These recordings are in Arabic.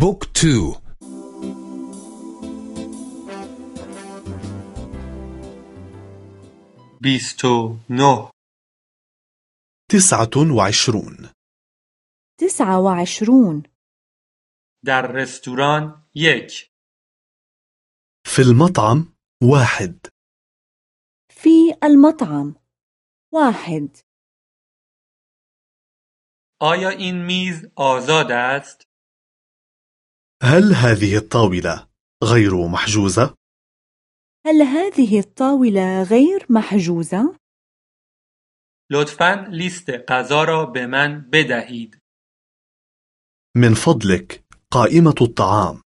book two. بیست و نه تسعة وعشرون. تسعة وعشرون. در رستوران یک. في المطعم واحد. في المطعم واحد. آیا این میز آزاد است؟ هل هذه الطاولة غير محجوزة؟ هل هذه الطاولة غير محجوزة؟ لطفا لیست غذا را به من بدهید. من فضلك قائمة الطعام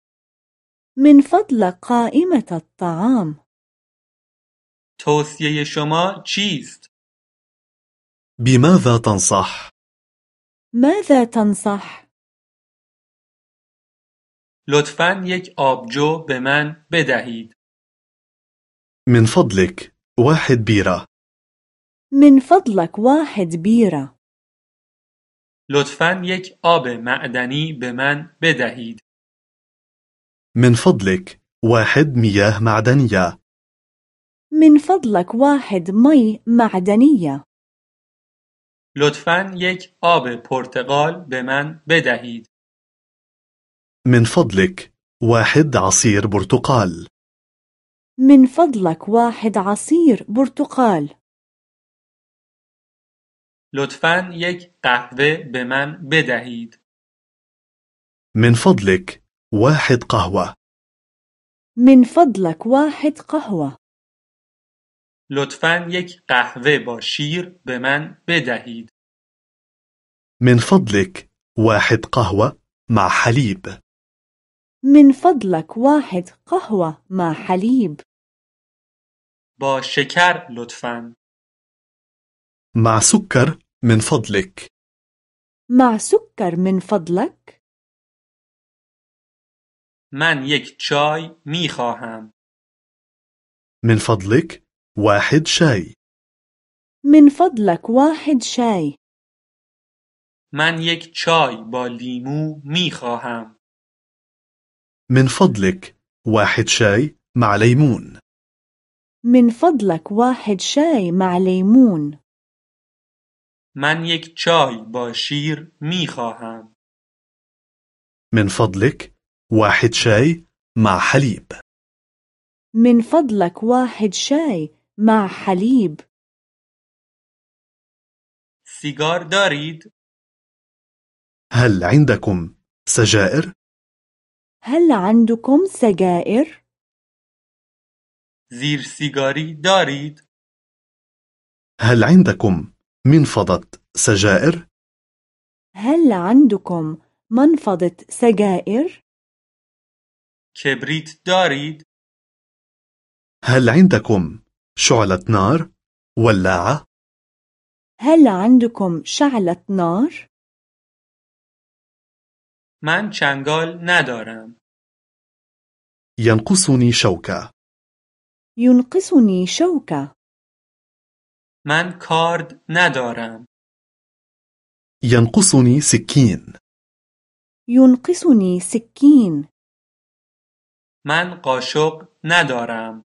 من فضل قائمة الطعام توصیه شما چیست؟ بماذا تنصح؟ ماذا تنصح؟ لطفا یک آبجو به من بدهید. من فضلك واحد بيرة من فضلك واحد بيرة لطفا یک آب معدنی به من بدهید. من فضلك واحد مياه معدنية من فضلك واحد مي معدنية لطفا یک آب پرتقال به من بدهید. من فضلك واحد عصير برتقال. من فضلك واحد عصير برتقال. لطفا یک قهوه به من بدهید. من فضلك واحد قهوة. من فضلك واحد قهوة. لطفا یک قهوه با شیر به من بدهید. من فضلك واحد قهوة مع حليب. من فضلك واحد قهوة مع حليب با شکر لطفا. مع سكر من فضلك مع سكر من فضلك من یک چای می خواهم. من فضلك واحد شاي من فضلك واحد شاي من یک چای با لیمو می خواهم. من فضلك واحد شاي مع ليمون من فضلك واحد شاي مع ليمون من یک چای با شیر می خواهم. من فضلك واحد شاي مع حليب من فضلك واحد شاي مع حليب سیگار دارید؟ هل عندكم سجائر؟ هل عندكم سجائر؟ زیر سیگاری دارید؟ هل عندكم منفضة سجائر؟ هل عندكم منفضة سجائر؟ کبریت دارید؟ هل عندكم شعلة نار؟ ولاعة؟ هل عندكم شعلة نار؟ من چنگال ندارم. ينقصني شوكة ينقصني شوكة من کارد ندارم. ينقصني سكين ينقصني سكين من قاشق ندارم.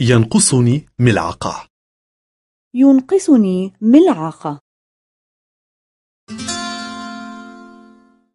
ينقصني ملعقة ينقصني ملعقة